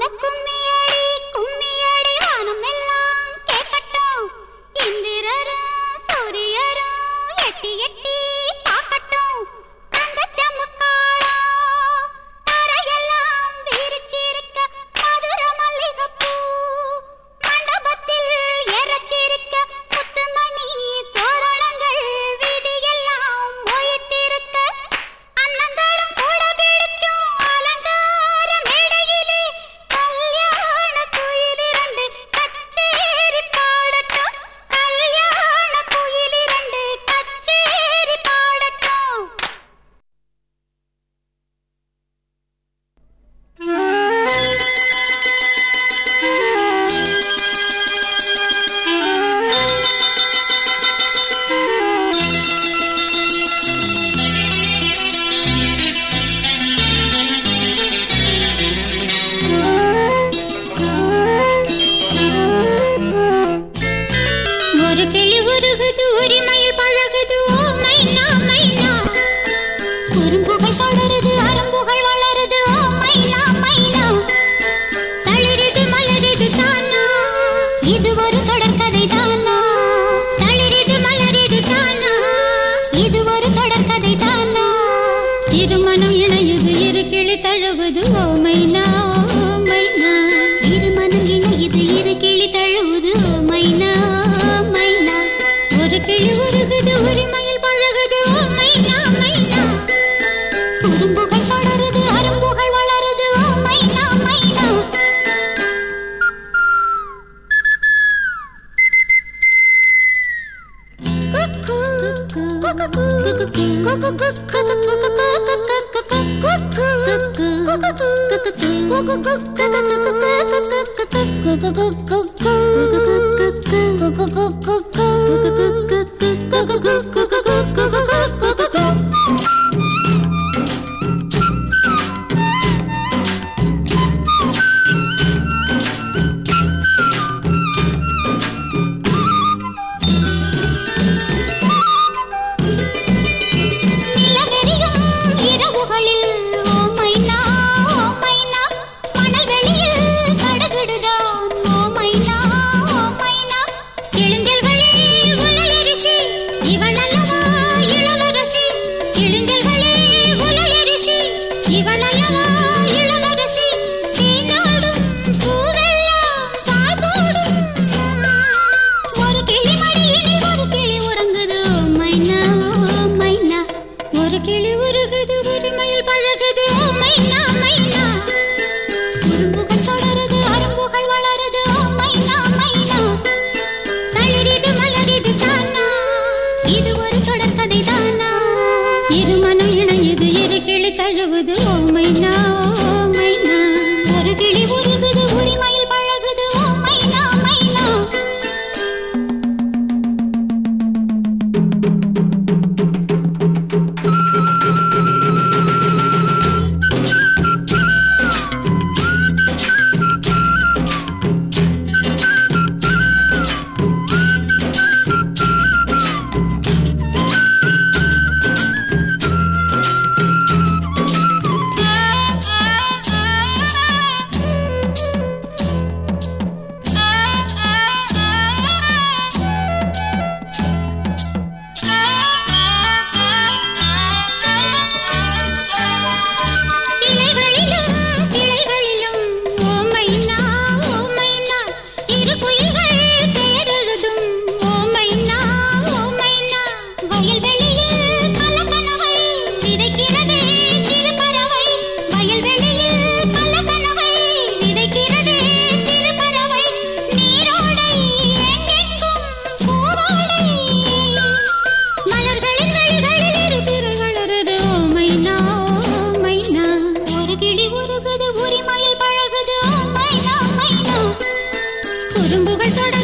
꿈의 꿈이 இது ஒரு தொடர்கதை தானா? தளிரிது மலரிது தானா? இது ஒரு தொடர்கதை தானா? இருமனம் இணையுது இரு கிளி தழுவுது ஓமைனா ஓமைனா. இருமனம் இணையுது இரு கிளி தழுவுது Go go go go go தொடர்